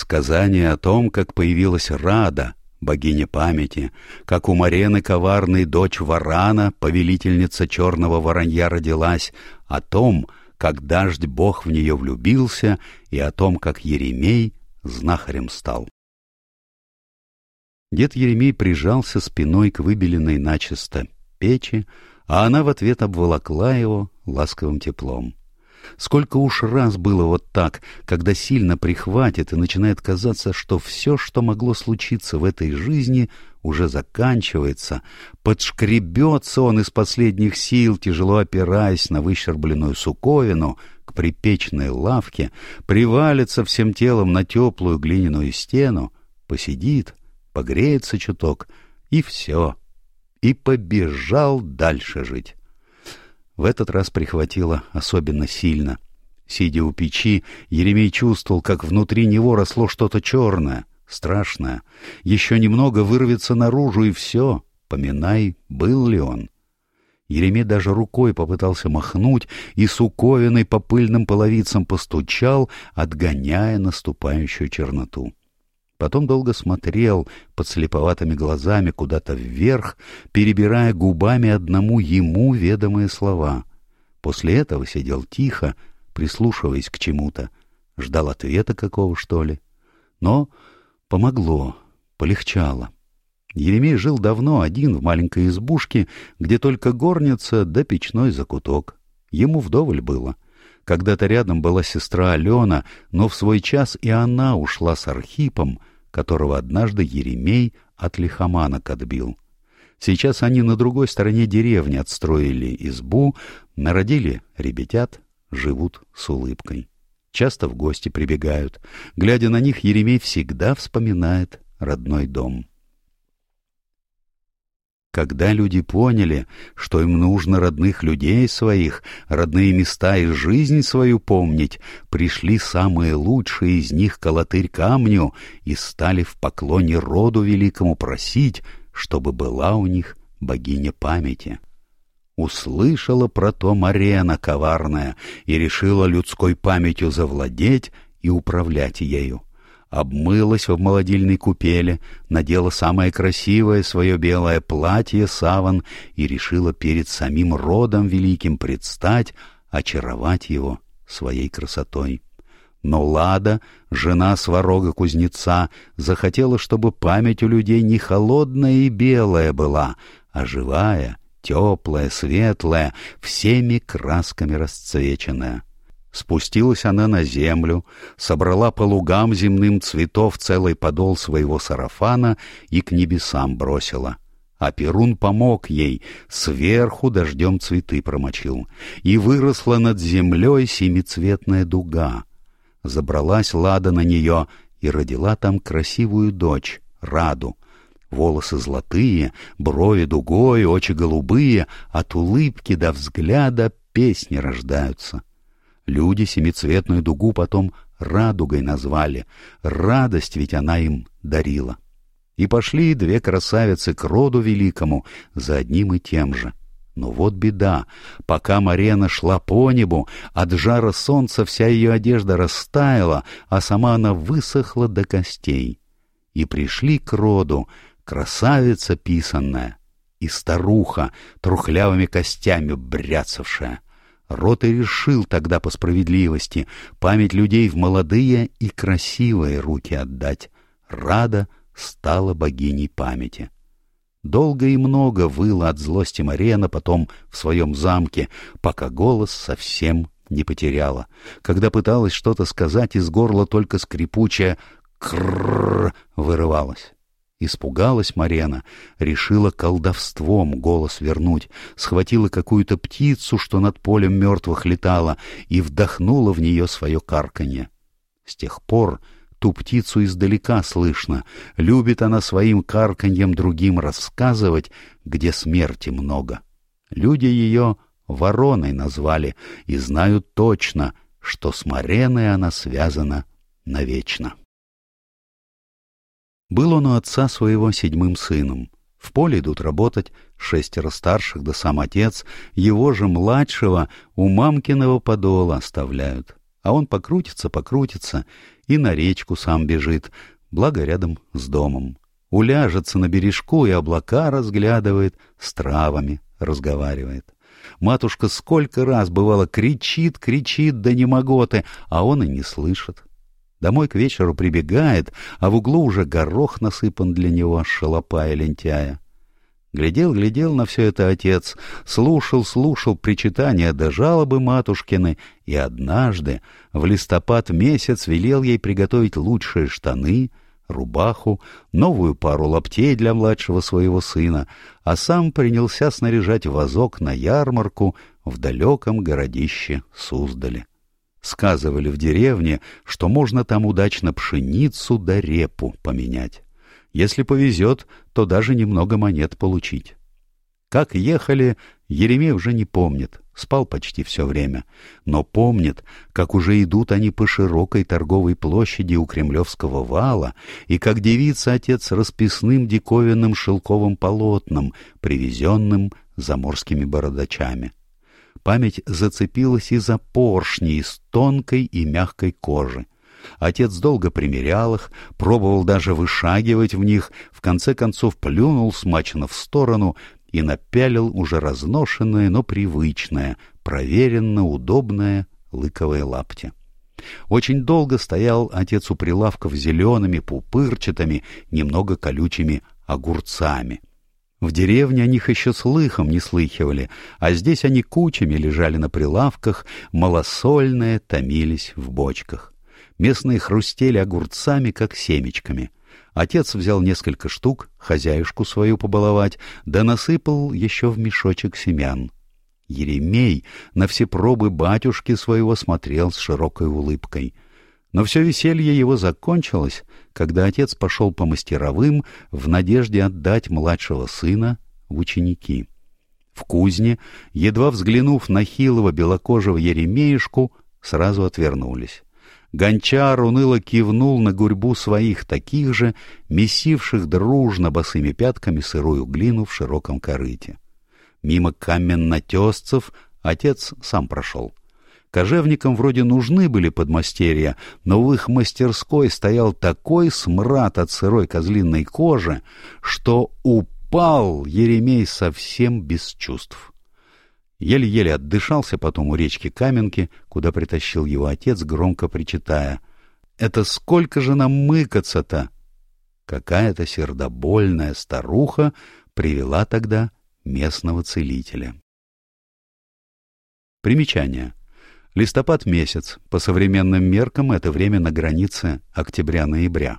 Сказание о том, как появилась Рада, богиня памяти, как у Марены коварной дочь Варана, повелительница черного воронья, родилась, о том, как дождь бог в нее влюбился, и о том, как Еремей знахарем стал. Дед Еремей прижался спиной к выбеленной начисто печи, а она в ответ обволокла его ласковым теплом. Сколько уж раз было вот так, когда сильно прихватит и начинает казаться, что все, что могло случиться в этой жизни, уже заканчивается, подшкребется он из последних сил, тяжело опираясь на выщербленную суковину, к припечной лавке, привалится всем телом на теплую глиняную стену, посидит, погреется чуток, и все, и побежал дальше жить. В этот раз прихватило особенно сильно. Сидя у печи, Еремей чувствовал, как внутри него росло что-то черное, страшное. Еще немного вырвется наружу, и все, поминай, был ли он. Еремей даже рукой попытался махнуть и суковиной по пыльным половицам постучал, отгоняя наступающую черноту. Потом долго смотрел под слеповатыми глазами куда-то вверх, перебирая губами одному ему ведомые слова. После этого сидел тихо, прислушиваясь к чему-то, ждал ответа какого, что ли. Но помогло, полегчало. Еремей жил давно один в маленькой избушке, где только горница да печной закуток. Ему вдоволь было — когда-то рядом была сестра Алена, но в свой час и она ушла с Архипом, которого однажды Еремей от лихоманок отбил. Сейчас они на другой стороне деревни отстроили избу, народили ребятят, живут с улыбкой. Часто в гости прибегают. Глядя на них, Еремей всегда вспоминает родной дом. Когда люди поняли, что им нужно родных людей своих, родные места и жизнь свою помнить, пришли самые лучшие из них колотырь камню и стали в поклоне роду великому просить, чтобы была у них богиня памяти. Услышала про то Марена коварная и решила людской памятью завладеть и управлять ею обмылась в молодильной купели, надела самое красивое свое белое платье саван и решила перед самим родом великим предстать, очаровать его своей красотой. Но Лада, жена сварога кузнеца, захотела, чтобы память у людей не холодная и белая была, а живая, теплая, светлая, всеми красками расцвеченная. Спустилась она на землю, собрала по лугам земным цветов целый подол своего сарафана и к небесам бросила. А Перун помог ей, сверху дождем цветы промочил, и выросла над землей семицветная дуга. Забралась Лада на нее и родила там красивую дочь, Раду. Волосы золотые, брови дугой, очи голубые, от улыбки до взгляда песни рождаются. Люди семицветную дугу потом радугой назвали. Радость ведь она им дарила. И пошли две красавицы к роду великому за одним и тем же. Но вот беда. Пока Марена шла по небу, от жара солнца вся ее одежда растаяла, а сама она высохла до костей. И пришли к роду красавица писанная и старуха, трухлявыми костями бряцавшая. Рот и решил тогда по справедливости память людей в молодые и красивые руки отдать. Рада стала богиней памяти. Долго и много выла от злости Марена потом в своем замке, пока голос совсем не потеряла. Когда пыталась что-то сказать, из горла только скрипучее «крррр» вырывалось. Испугалась Марена, решила колдовством голос вернуть, схватила какую-то птицу, что над полем мертвых летала, и вдохнула в нее свое карканье. С тех пор ту птицу издалека слышно, любит она своим карканьем другим рассказывать, где смерти много. Люди ее вороной назвали и знают точно, что с Мареной она связана навечно. Был он у отца своего седьмым сыном. В поле идут работать шестеро старших, да сам отец, его же младшего у мамкиного подола оставляют. А он покрутится, покрутится и на речку сам бежит, благо рядом с домом. Уляжется на бережку и облака разглядывает, с травами разговаривает. Матушка сколько раз, бывало, кричит, кричит, да не моготы, а он и не слышит. Домой к вечеру прибегает, а в углу уже горох насыпан для него, шалопая лентяя. Глядел, глядел на все это отец, слушал, слушал причитания до жалобы матушкины, и однажды, в листопад месяц, велел ей приготовить лучшие штаны, рубаху, новую пару лаптей для младшего своего сына, а сам принялся снаряжать вазок на ярмарку в далеком городище Суздале. Сказывали в деревне, что можно там удачно пшеницу да репу поменять. Если повезет, то даже немного монет получить. Как ехали, Еремей уже не помнит, спал почти все время, но помнит, как уже идут они по широкой торговой площади у Кремлевского вала, и как девица отец расписным диковинным шелковым полотном, привезенным заморскими бородачами. Память зацепилась и за поршни из тонкой и мягкой кожи. Отец долго примерял их, пробовал даже вышагивать в них, в конце концов плюнул смачно в сторону и напялил уже разношенное, но привычное, проверенно удобное лыковое лапти. Очень долго стоял отец у прилавков зелеными, пупырчатыми, немного колючими огурцами. В деревне о них еще слыхом не слыхивали, а здесь они кучами лежали на прилавках, малосольные томились в бочках. Местные хрустели огурцами, как семечками. Отец взял несколько штук, хозяюшку свою побаловать, да насыпал еще в мешочек семян. Еремей на все пробы батюшки своего смотрел с широкой улыбкой. Но все веселье его закончилось, когда отец пошел по мастеровым в надежде отдать младшего сына в ученики. В кузне, едва взглянув на хилого белокожего Еремеюшку, сразу отвернулись. Гончар уныло кивнул на гурьбу своих таких же, месивших дружно босыми пятками сырую глину в широком корыте. Мимо каменнотесцев отец сам прошел. Кожевникам вроде нужны были подмастерья, но в их мастерской стоял такой смрад от сырой козлиной кожи, что упал Еремей совсем без чувств. Еле-еле отдышался потом у речки Каменки, куда притащил его отец, громко причитая. «Это сколько же нам мыкаться-то?» Какая-то сердобольная старуха привела тогда местного целителя. Примечание. Листопад месяц, по современным меркам это время на границе октября-ноября.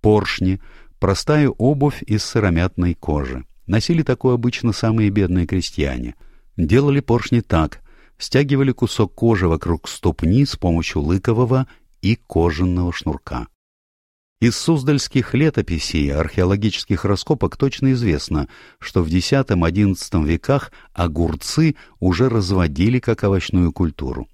Поршни, простая обувь из сыромятной кожи. Носили такое обычно самые бедные крестьяне — Делали поршни так. Стягивали кусок кожи вокруг ступни с помощью лыкового и кожаного шнурка. Из суздальских летописей археологических раскопок точно известно, что в X-XI веках огурцы уже разводили как овощную культуру.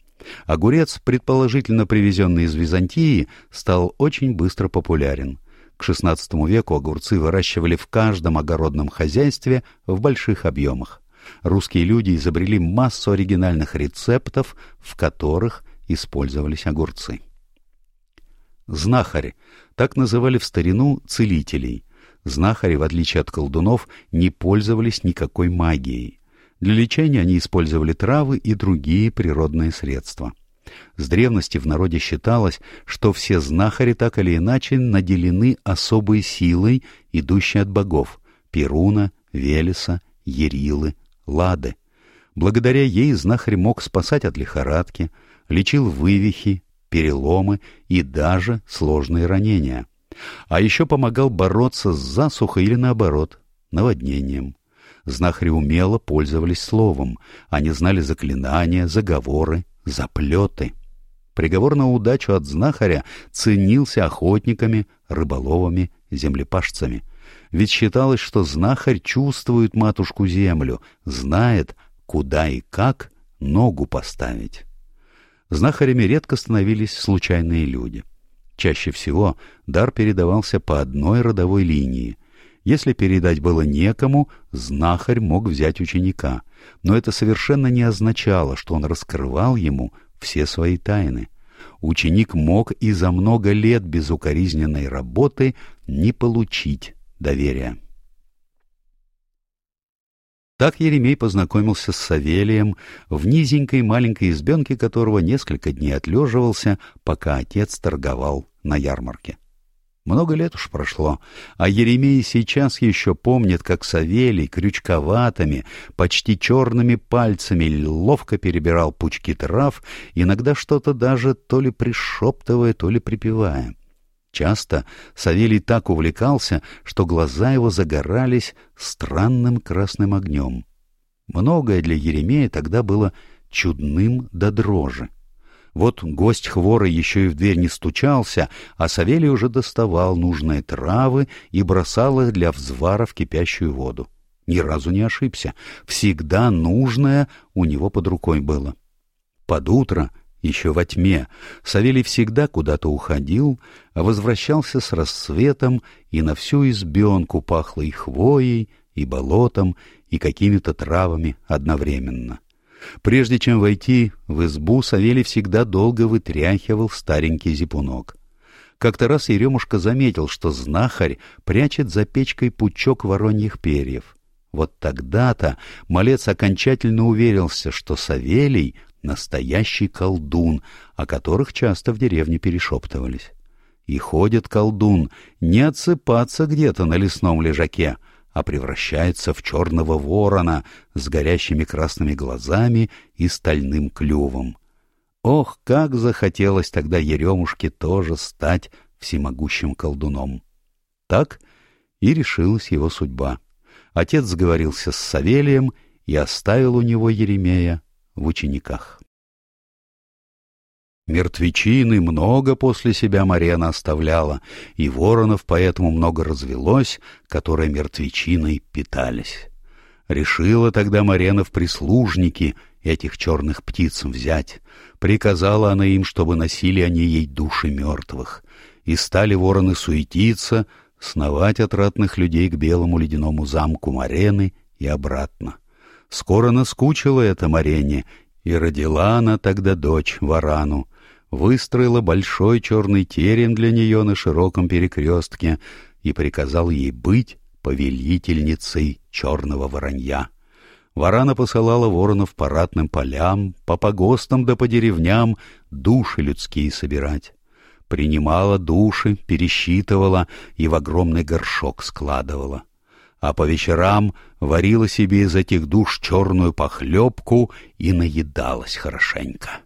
Огурец, предположительно привезенный из Византии, стал очень быстро популярен. К XVI веку огурцы выращивали в каждом огородном хозяйстве в больших объемах русские люди изобрели массу оригинальных рецептов, в которых использовались огурцы. Знахари — так называли в старину целителей. Знахари, в отличие от колдунов, не пользовались никакой магией. Для лечения они использовали травы и другие природные средства. С древности в народе считалось, что все знахари так или иначе наделены особой силой, идущей от богов — Перуна, Велеса, Ерилы, Лады. Благодаря ей знахарь мог спасать от лихорадки, лечил вывихи, переломы и даже сложные ранения. А еще помогал бороться с засухой или, наоборот, наводнением. Знахари умело пользовались словом, они знали заклинания, заговоры, заплеты. Приговор на удачу от знахаря ценился охотниками, рыболовами, землепашцами — ведь считалось, что знахарь чувствует матушку-землю, знает, куда и как ногу поставить. Знахарями редко становились случайные люди. Чаще всего дар передавался по одной родовой линии. Если передать было некому, знахарь мог взять ученика, но это совершенно не означало, что он раскрывал ему все свои тайны. ученик мог и за много лет безукоризненной работы не получить доверия. Так Еремей познакомился с Савелием в низенькой маленькой избенке которого несколько дней отлеживался, пока отец торговал на ярмарке. Много лет уж прошло, а Еремей сейчас еще помнит, как Савелий крючковатыми, почти черными пальцами ловко перебирал пучки трав, иногда что-то даже то ли пришептывая, то ли припевая. Часто Савелий так увлекался, что глаза его загорались странным красным огнем. Многое для Еремея тогда было чудным до дрожи. Вот гость хворый еще и в дверь не стучался, а Савелий уже доставал нужные травы и бросал их для взвара в кипящую воду. Ни разу не ошибся. Всегда нужное у него под рукой было. Под утро, еще во тьме, Савелий всегда куда-то уходил, а возвращался с рассветом, и на всю избенку пахло и хвоей, и болотом, и какими-то травами одновременно. Прежде чем войти в избу, Савелий всегда долго вытряхивал старенький зипунок. Как-то раз Еремушка заметил, что знахарь прячет за печкой пучок вороньих перьев. Вот тогда-то малец окончательно уверился, что Савелий — настоящий колдун, о которых часто в деревне перешептывались. И ходит колдун не отсыпаться где-то на лесном лежаке, а превращается в черного ворона с горящими красными глазами и стальным клювом. Ох, как захотелось тогда Еремушке тоже стать всемогущим колдуном! Так и решилась его судьба. Отец сговорился с Савелием и оставил у него Еремея в учениках. Мертвечины много после себя Марена оставляла, и воронов поэтому много развелось, которые мертвечиной питались. Решила тогда Марена в прислужники этих черных птиц взять. Приказала она им, чтобы носили они ей души мертвых. И стали вороны суетиться, сновать от ратных людей к белому ледяному замку Марены и обратно. Скоро наскучила это Марене, и родила она тогда дочь Варану, выстроила большой черный терем для нее на широком перекрестке и приказал ей быть повелительницей черного воронья. Варана посылала воронов по ратным полям, по погостам да по деревням души людские собирать. Принимала души, пересчитывала и в огромный горшок складывала. А по вечерам варила себе из этих душ черную похлебку и наедалась хорошенько.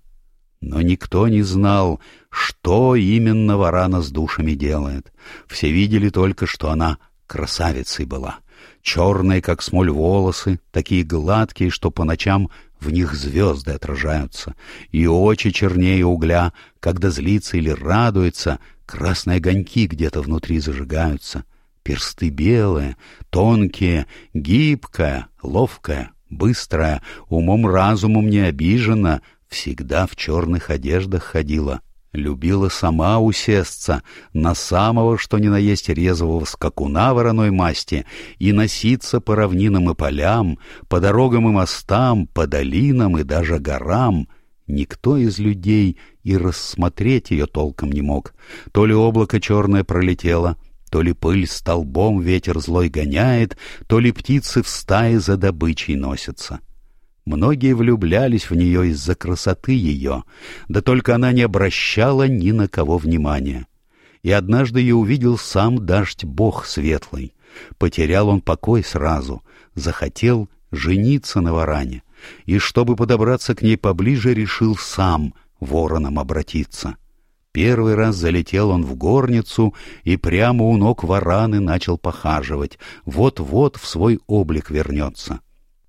Но никто не знал, что именно Варана с душами делает. Все видели только, что она красавицей была. Черные, как смоль, волосы, такие гладкие, что по ночам в них звезды отражаются, и очи чернее угля, когда злится или радуется, красные огоньки где-то внутри зажигаются, персты белые, тонкие, гибкая, ловкая, быстрая, умом-разумом не обижена, всегда в черных одеждах ходила, любила сама усесться на самого, что ни на есть резвого скакуна вороной масти и носиться по равнинам и полям, по дорогам и мостам, по долинам и даже горам. Никто из людей и рассмотреть ее толком не мог. То ли облако черное пролетело, то ли пыль столбом ветер злой гоняет, то ли птицы в стае за добычей носятся. Многие влюблялись в нее из-за красоты ее, да только она не обращала ни на кого внимания. И однажды ее увидел сам дождь Бог Светлый. Потерял он покой сразу, захотел жениться на варане, и, чтобы подобраться к ней поближе, решил сам вороном обратиться. Первый раз залетел он в горницу и прямо у ног вараны начал похаживать, вот-вот в свой облик вернется.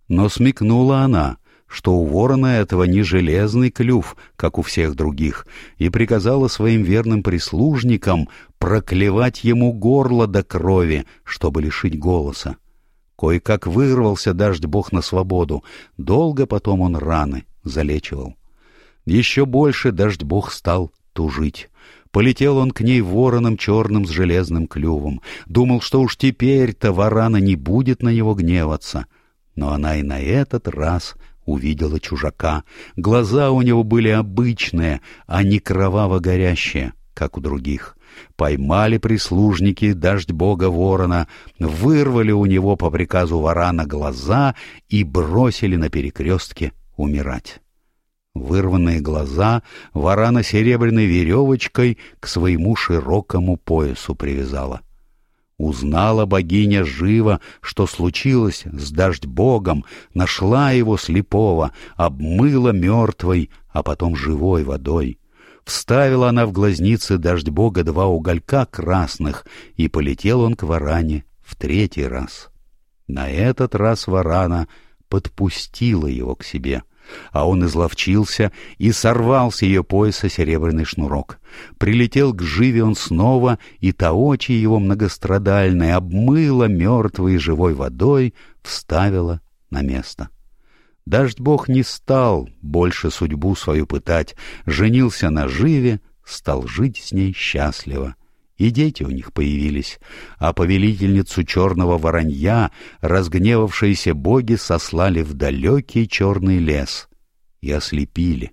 Но смекнула она, что у ворона этого не железный клюв, как у всех других, и приказала своим верным прислужникам проклевать ему горло до крови, чтобы лишить голоса. Кое-как вырвался дождь бог на свободу, долго потом он раны залечивал. Еще больше дождь бог стал тужить. Полетел он к ней вороном черным с железным клювом. Думал, что уж теперь-то варана не будет на него гневаться — но она и на этот раз увидела чужака. Глаза у него были обычные, а не кроваво-горящие, как у других. Поймали прислужники дождь бога ворона, вырвали у него по приказу варана глаза и бросили на перекрестке умирать. Вырванные глаза варана серебряной веревочкой к своему широкому поясу привязала. Узнала богиня живо, что случилось с дождь богом, нашла его слепого, обмыла мертвой, а потом живой водой. Вставила она в глазницы дождь бога два уголька красных, и полетел он к варане в третий раз. На этот раз варана подпустила его к себе — а он изловчился и сорвал с ее пояса серебряный шнурок. Прилетел к живе он снова, и таочи его многострадальной обмыла мертвой живой водой, вставила на место. Дождь бог не стал больше судьбу свою пытать, женился на живе, стал жить с ней счастливо и дети у них появились, а повелительницу черного воронья разгневавшиеся боги сослали в далекий черный лес и ослепили.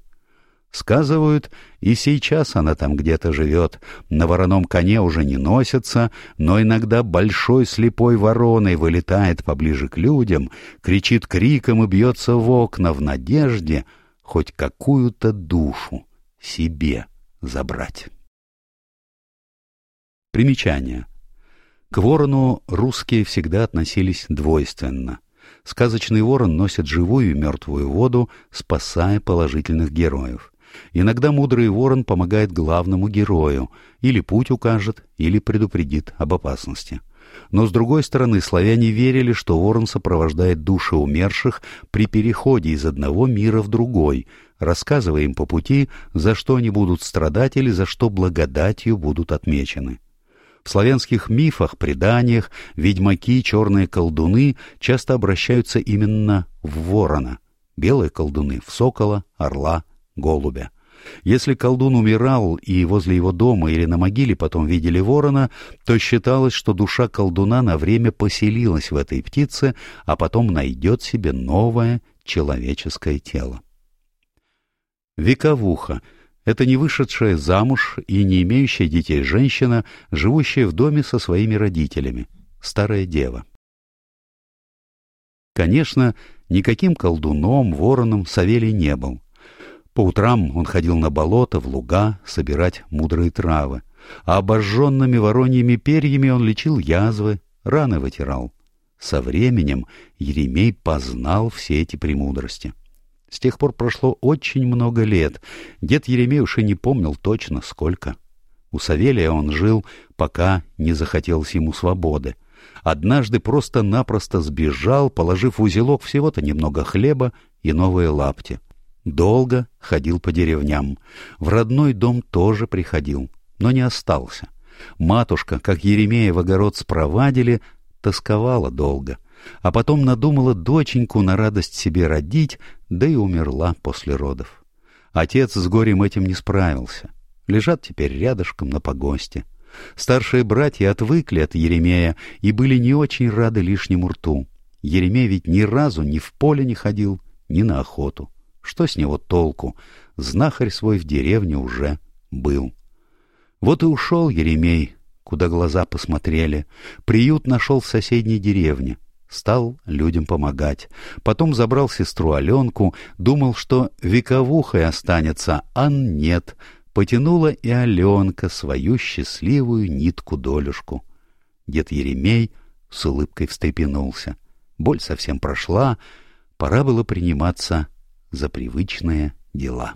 Сказывают, и сейчас она там где-то живет, на вороном коне уже не носится, но иногда большой слепой вороной вылетает поближе к людям, кричит криком и бьется в окна в надежде хоть какую-то душу себе забрать. Примечание. К ворону русские всегда относились двойственно. Сказочный ворон носит живую и мертвую воду, спасая положительных героев. Иногда мудрый ворон помогает главному герою, или путь укажет, или предупредит об опасности. Но, с другой стороны, славяне верили, что ворон сопровождает души умерших при переходе из одного мира в другой, рассказывая им по пути, за что они будут страдать или за что благодатью будут отмечены. В славянских мифах, преданиях ведьмаки, черные колдуны часто обращаются именно в ворона, белые колдуны — в сокола, орла, голубя. Если колдун умирал и возле его дома или на могиле потом видели ворона, то считалось, что душа колдуна на время поселилась в этой птице, а потом найдет себе новое человеческое тело. Вековуха — это не вышедшая замуж и не имеющая детей женщина, живущая в доме со своими родителями, старая дева. Конечно, никаким колдуном, вороном Савелий не был. По утрам он ходил на болото, в луга, собирать мудрые травы, а обожженными вороньими перьями он лечил язвы, раны вытирал. Со временем Еремей познал все эти премудрости. С тех пор прошло очень много лет. Дед Еремей уж и не помнил точно, сколько. У Савелия он жил, пока не захотелось ему свободы. Однажды просто-напросто сбежал, положив в узелок всего-то немного хлеба и новые лапти. Долго ходил по деревням. В родной дом тоже приходил, но не остался. Матушка, как Еремея в огород спровадили, тосковала долго — а потом надумала доченьку на радость себе родить, да и умерла после родов. Отец с горем этим не справился. Лежат теперь рядышком на погосте. Старшие братья отвыкли от Еремея и были не очень рады лишнему рту. Еремей ведь ни разу ни в поле не ходил, ни на охоту. Что с него толку? Знахарь свой в деревне уже был. Вот и ушел Еремей, куда глаза посмотрели. Приют нашел в соседней деревне. Стал людям помогать. Потом забрал сестру Аленку, думал, что вековухой останется, а нет. Потянула и Аленка свою счастливую нитку-долюшку. Дед Еремей с улыбкой встрепенулся. Боль совсем прошла, пора было приниматься за привычные дела.